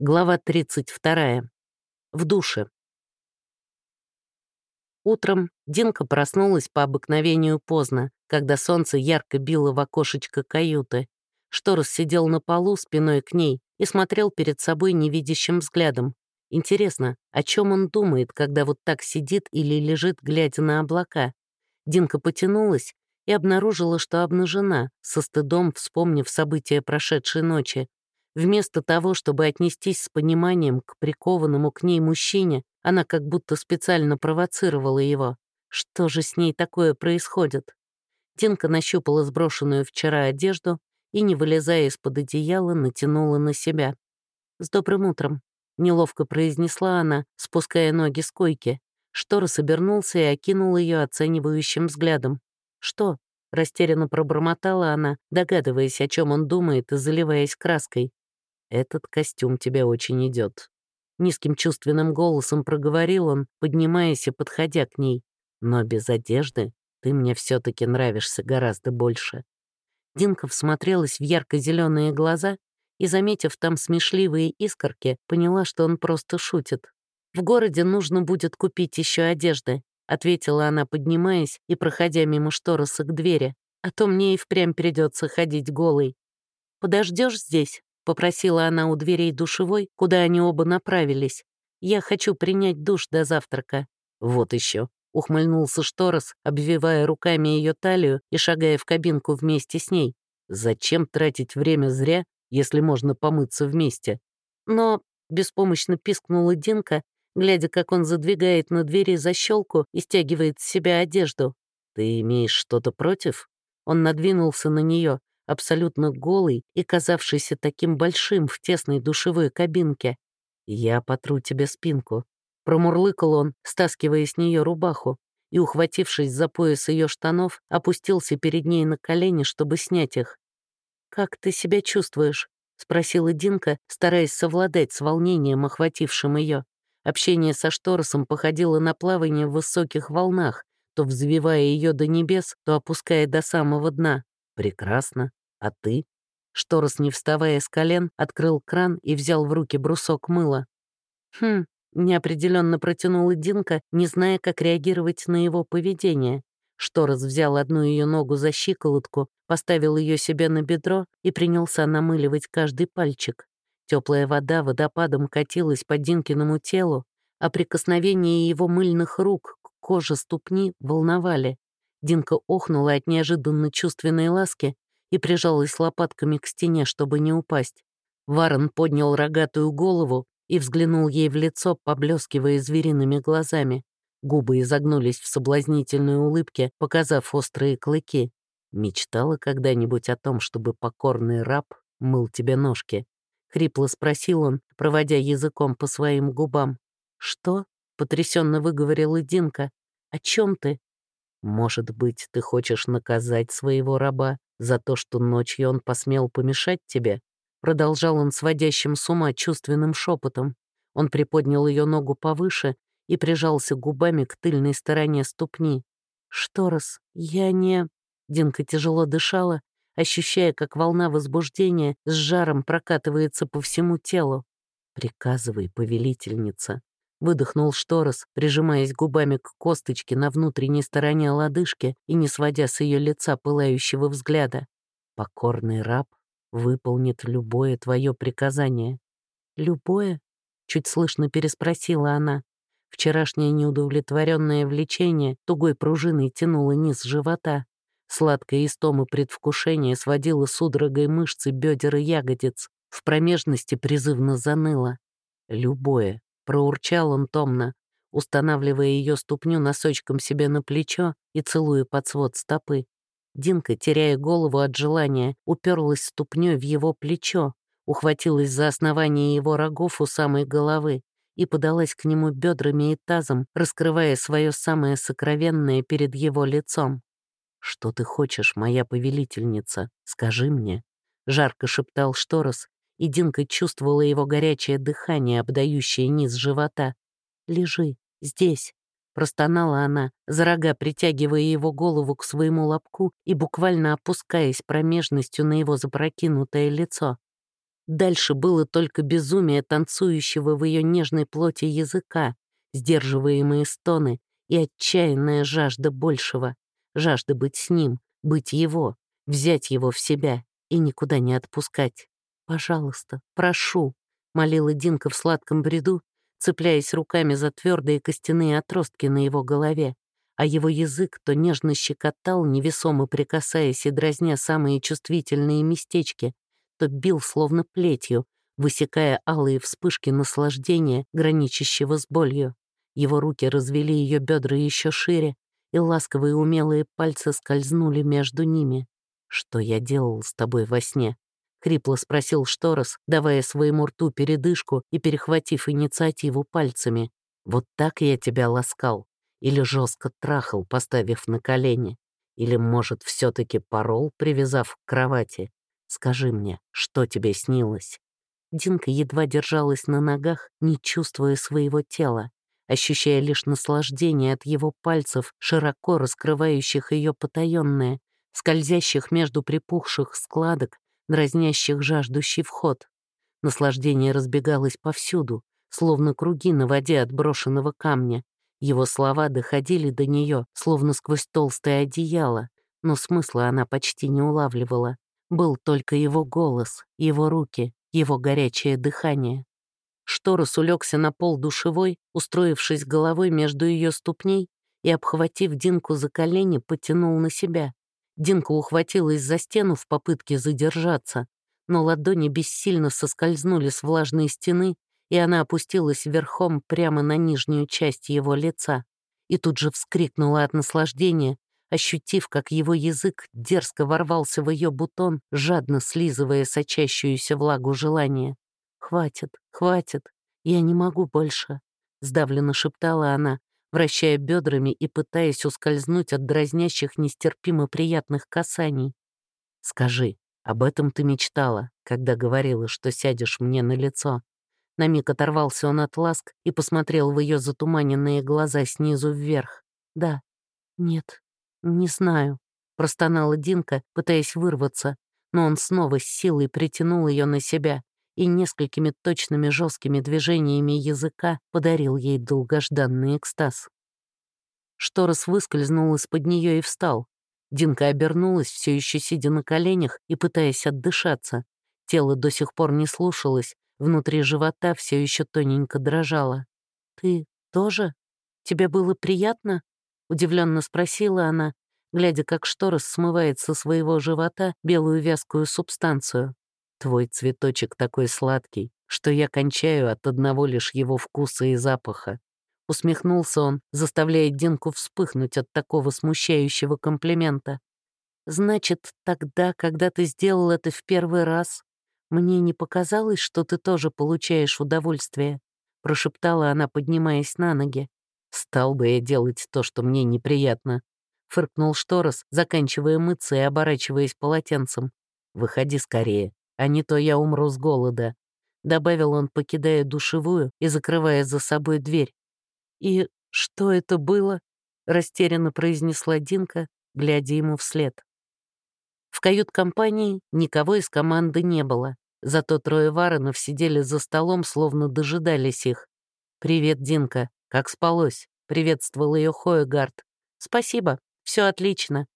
Глава 32. В душе. Утром Динка проснулась по обыкновению поздно, когда солнце ярко било в окошечко каюты. Шторос сидел на полу спиной к ней и смотрел перед собой невидящим взглядом. Интересно, о чем он думает, когда вот так сидит или лежит, глядя на облака? Динка потянулась и обнаружила, что обнажена, со стыдом вспомнив события прошедшей ночи. Вместо того, чтобы отнестись с пониманием к прикованному к ней мужчине, она как будто специально провоцировала его. Что же с ней такое происходит? Тинка нащупала сброшенную вчера одежду и, не вылезая из-под одеяла, натянула на себя. «С добрым утром», — неловко произнесла она, спуская ноги с койки. Штора собернулся и окинул ее оценивающим взглядом. «Что?» — растерянно пробормотала она, догадываясь, о чем он думает и заливаясь краской. «Этот костюм тебе очень идет. Низким чувственным голосом проговорил он, поднимаясь и подходя к ней. «Но без одежды ты мне все таки нравишься гораздо больше». Динка всмотрелась в ярко-зеленые глаза и, заметив там смешливые искорки, поняла, что он просто шутит. «В городе нужно будет купить еще одежды», — ответила она, поднимаясь и проходя мимо штороса к двери. «А то мне и впрямь придется ходить голой. Подождешь здесь?» — попросила она у дверей душевой, куда они оба направились. «Я хочу принять душ до завтрака». «Вот еще», — ухмыльнулся Шторос, обвивая руками ее талию и шагая в кабинку вместе с ней. «Зачем тратить время зря, если можно помыться вместе?» Но беспомощно пискнула Динка, глядя, как он задвигает на двери защелку и стягивает с себя одежду. «Ты имеешь что-то против?» Он надвинулся на нее, абсолютно голый и казавшийся таким большим в тесной душевой кабинке. «Я потру тебе спинку», — промурлыкал он, стаскивая с нее рубаху, и, ухватившись за пояс ее штанов, опустился перед ней на колени, чтобы снять их. «Как ты себя чувствуешь?» — спросила Динка, стараясь совладать с волнением, охватившим ее. Общение со Шторосом походило на плавание в высоких волнах, то взвивая ее до небес, то опуская до самого дна. «Прекрасно. А ты?» Шторос, не вставая с колен, открыл кран и взял в руки брусок мыла. «Хм», — неопределенно протянула Динка, не зная, как реагировать на его поведение. Шторос взял одну ее ногу за щиколотку, поставил ее себе на бедро и принялся намыливать каждый пальчик. Теплая вода водопадом катилась по Динкиному телу, а прикосновение его мыльных рук к коже ступни волновали. Динка охнула от неожиданно чувственной ласки и прижалась лопатками к стене, чтобы не упасть. Варон поднял рогатую голову и взглянул ей в лицо, поблескивая звериными глазами. Губы изогнулись в соблазнительной улыбке, показав острые клыки. «Мечтала когда-нибудь о том, чтобы покорный раб мыл тебе ножки?» — хрипло спросил он, проводя языком по своим губам. «Что?» — потрясенно выговорила Динка. «О чем ты?» Может быть, ты хочешь наказать своего раба за то, что ночью он посмел помешать тебе? Продолжал он сводящим с ума чувственным шепотом. Он приподнял ее ногу повыше и прижался губами к тыльной стороне ступни. «Что раз, я не...» Динка тяжело дышала, ощущая, как волна возбуждения с жаром прокатывается по всему телу. «Приказывай, повелительница», Выдохнул Шторос, прижимаясь губами к косточке на внутренней стороне лодыжки и не сводя с ее лица пылающего взгляда. «Покорный раб выполнит любое твое приказание». «Любое?» — чуть слышно переспросила она. Вчерашнее неудовлетворенное влечение тугой пружиной тянуло низ живота. Сладкое истомы предвкушение сводило судорогой мышцы бедер и ягодиц. В промежности призывно заныло. Любое, Проурчал он томно, устанавливая ее ступню носочком себе на плечо и целуя под свод стопы. Динка, теряя голову от желания, уперлась ступней в его плечо, ухватилась за основание его рогов у самой головы и подалась к нему бедрами и тазом, раскрывая свое самое сокровенное перед его лицом. «Что ты хочешь, моя повелительница? Скажи мне», — жарко шептал Шторос, и Динка чувствовала его горячее дыхание, обдающее низ живота. «Лежи, здесь», — простонала она, за рога притягивая его голову к своему лобку и буквально опускаясь промежностью на его запрокинутое лицо. Дальше было только безумие танцующего в ее нежной плоти языка, сдерживаемые стоны и отчаянная жажда большего, жажда быть с ним, быть его, взять его в себя и никуда не отпускать. «Пожалуйста, прошу», — молила Динка в сладком бреду, цепляясь руками за твердые костяные отростки на его голове, а его язык то нежно щекотал, невесомо прикасаясь и дразня самые чувствительные местечки, то бил словно плетью, высекая алые вспышки наслаждения, граничащего с болью. Его руки развели ее бедра еще шире, и ласковые умелые пальцы скользнули между ними. «Что я делал с тобой во сне?» — хрипло спросил Шторос, давая своему рту передышку и перехватив инициативу пальцами. «Вот так я тебя ласкал? Или жестко трахал, поставив на колени? Или, может, все таки порол, привязав к кровати? Скажи мне, что тебе снилось?» Динка едва держалась на ногах, не чувствуя своего тела, ощущая лишь наслаждение от его пальцев, широко раскрывающих ее потаенное, скользящих между припухших складок дразнящих жаждущий вход. Наслаждение разбегалось повсюду, словно круги на воде от брошенного камня. Его слова доходили до нее, словно сквозь толстое одеяло, но смысла она почти не улавливала. Был только его голос, его руки, его горячее дыхание. Шторос улегся на пол душевой, устроившись головой между ее ступней и, обхватив Динку за колени, потянул на себя. Динка ухватилась за стену в попытке задержаться, но ладони бессильно соскользнули с влажной стены, и она опустилась верхом прямо на нижнюю часть его лица. И тут же вскрикнула от наслаждения, ощутив, как его язык дерзко ворвался в ее бутон, жадно слизывая сочащуюся влагу желания. «Хватит, хватит, я не могу больше», — сдавленно шептала она, вращая бедрами и пытаясь ускользнуть от дразнящих нестерпимо приятных касаний. «Скажи, об этом ты мечтала, когда говорила, что сядешь мне на лицо?» На миг оторвался он от ласк и посмотрел в ее затуманенные глаза снизу вверх. «Да, нет, не знаю», — простонала Динка, пытаясь вырваться, но он снова с силой притянул ее на себя и несколькими точными жесткими движениями языка подарил ей долгожданный экстаз. Шторос выскользнул из-под нее и встал. Динка обернулась, все еще сидя на коленях и пытаясь отдышаться. Тело до сих пор не слушалось, внутри живота все еще тоненько дрожало. «Ты тоже? Тебе было приятно?» — удивленно спросила она, глядя, как Шторос смывает со своего живота белую вязкую субстанцию. Твой цветочек такой сладкий, что я кончаю от одного лишь его вкуса и запаха. Усмехнулся он, заставляя Динку вспыхнуть от такого смущающего комплимента. «Значит, тогда, когда ты сделал это в первый раз, мне не показалось, что ты тоже получаешь удовольствие?» прошептала она, поднимаясь на ноги. «Стал бы я делать то, что мне неприятно», — фыркнул Шторос, заканчивая мыться и оборачиваясь полотенцем. «Выходи скорее, а не то я умру с голода», — добавил он, покидая душевую и закрывая за собой дверь. «И что это было?» — растерянно произнесла Динка, глядя ему вслед. В кают-компании никого из команды не было, зато трое Варонов сидели за столом, словно дожидались их. «Привет, Динка, как спалось?» — приветствовал ее Хоегард. «Спасибо, все отлично».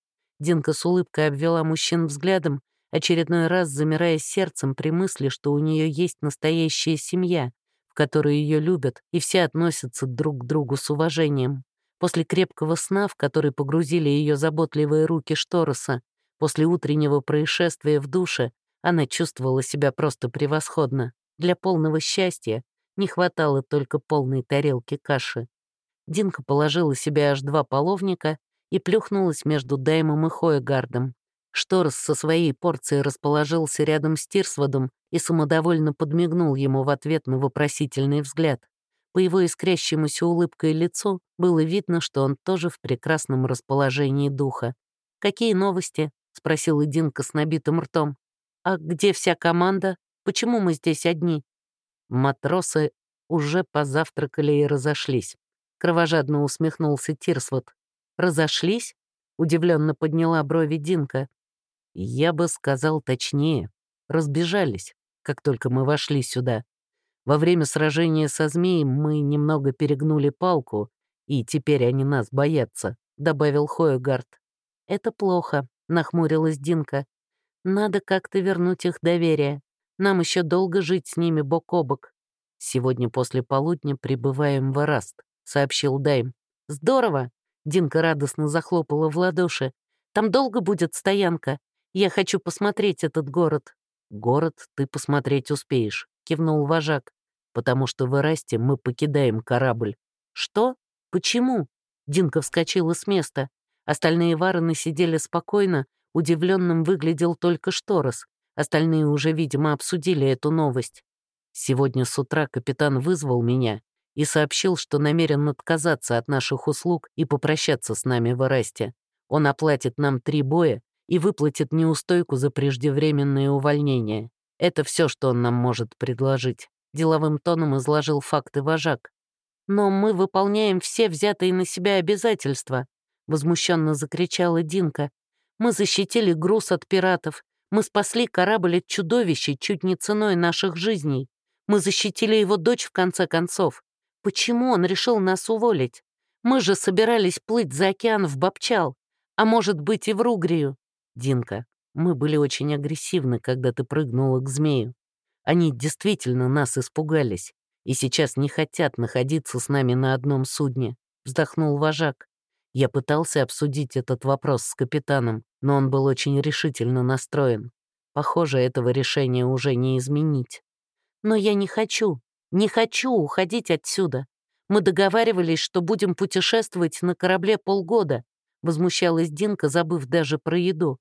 Динка с улыбкой обвела мужчин взглядом очередной раз замирая сердцем при мысли, что у нее есть настоящая семья, в которой ее любят и все относятся друг к другу с уважением. После крепкого сна, в который погрузили ее заботливые руки Штороса, после утреннего происшествия в душе, она чувствовала себя просто превосходно. Для полного счастья не хватало только полной тарелки каши. Динка положила себе аж два половника и плюхнулась между Даймом и Хоегардом, Шторс со своей порцией расположился рядом с Тирсводом и самодовольно подмигнул ему в ответ на вопросительный взгляд. По его искрящемуся улыбкой лицу было видно, что он тоже в прекрасном расположении духа. «Какие новости?» — спросил Динка с набитым ртом. «А где вся команда? Почему мы здесь одни?» Матросы уже позавтракали и разошлись. Кровожадно усмехнулся Тирсвот. «Разошлись?» — удивленно подняла брови Динка. Я бы сказал точнее, разбежались. как только мы вошли сюда. Во время сражения со змеем мы немного перегнули палку, и теперь они нас боятся», — добавил Хоегард. «Это плохо», — нахмурилась Динка. «Надо как-то вернуть их доверие. Нам еще долго жить с ними бок о бок». «Сегодня после полудня прибываем в Араст», — сообщил Дайм. «Здорово!» — Динка радостно захлопала в ладоши. «Там долго будет стоянка. Я хочу посмотреть этот город». «Город ты посмотреть успеешь», — кивнул вожак. «Потому что в Эрасте мы покидаем корабль». «Что? Почему?» Динка вскочила с места. Остальные варены сидели спокойно, удивленным выглядел только Шторос. Остальные уже, видимо, обсудили эту новость. Сегодня с утра капитан вызвал меня и сообщил, что намерен отказаться от наших услуг и попрощаться с нами в Эрасте. Он оплатит нам три боя и выплатит неустойку за преждевременное увольнение. Это все, что он нам может предложить. Деловым тоном изложил факты вожак. «Но мы выполняем все взятые на себя обязательства», — возмущенно закричала Динка. «Мы защитили груз от пиратов. Мы спасли корабль от чудовищей чуть не ценой наших жизней. Мы защитили его дочь в конце концов. Почему он решил нас уволить? Мы же собирались плыть за океан в Бобчал, а может быть и в Ругрию. Динка, мы были очень агрессивны, когда ты прыгнула к змею. Они действительно нас испугались и сейчас не хотят находиться с нами на одном судне», — вздохнул вожак. Я пытался обсудить этот вопрос с капитаном, но он был очень решительно настроен. Похоже, этого решения уже не изменить. «Но я не хочу, не хочу уходить отсюда. Мы договаривались, что будем путешествовать на корабле полгода», — возмущалась Динка, забыв даже про еду.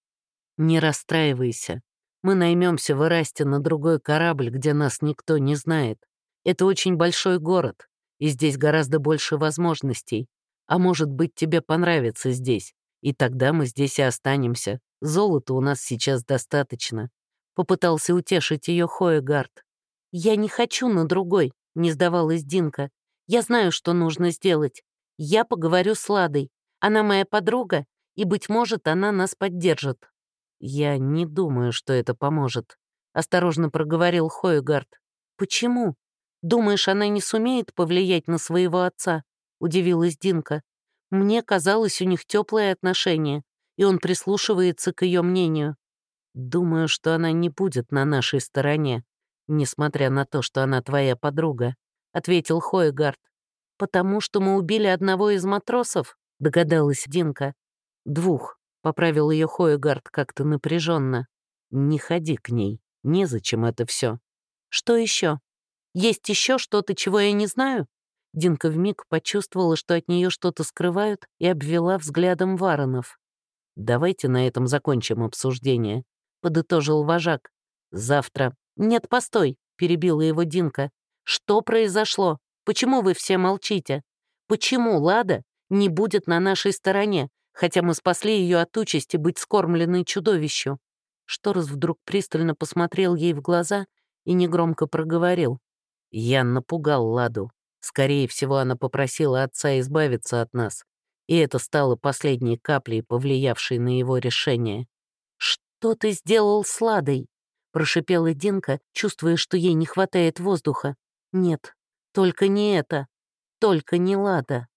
«Не расстраивайся. Мы наймемся в Ирасте на другой корабль, где нас никто не знает. Это очень большой город, и здесь гораздо больше возможностей. А может быть, тебе понравится здесь, и тогда мы здесь и останемся. Золота у нас сейчас достаточно». Попытался утешить ее Хоегард. «Я не хочу на другой», — не сдавалась Динка. «Я знаю, что нужно сделать. Я поговорю с Ладой. Она моя подруга, и, быть может, она нас поддержит». «Я не думаю, что это поможет», — осторожно проговорил Хойгард. «Почему? Думаешь, она не сумеет повлиять на своего отца?» — удивилась Динка. «Мне казалось, у них теплые отношения, и он прислушивается к ее мнению. Думаю, что она не будет на нашей стороне, несмотря на то, что она твоя подруга», — ответил Хойгард. «Потому что мы убили одного из матросов?» — догадалась Динка. «Двух», Поправил ее Хоегард как-то напряженно. «Не ходи к ней. Незачем это все. «Что еще? Есть еще что-то, чего я не знаю?» Динка вмиг почувствовала, что от нее что-то скрывают, и обвела взглядом Варонов. «Давайте на этом закончим обсуждение», — подытожил вожак. «Завтра...» «Нет, постой», — перебила его Динка. «Что произошло? Почему вы все молчите? Почему Лада не будет на нашей стороне? Хотя мы спасли ее от участи быть скормленной чудовищу. Шторос вдруг пристально посмотрел ей в глаза и негромко проговорил. Я напугал Ладу. Скорее всего, она попросила отца избавиться от нас, и это стало последней каплей, повлиявшей на его решение. «Что ты сделал с Ладой?» — прошипела Динка, чувствуя, что ей не хватает воздуха. «Нет, только не это, только не Лада».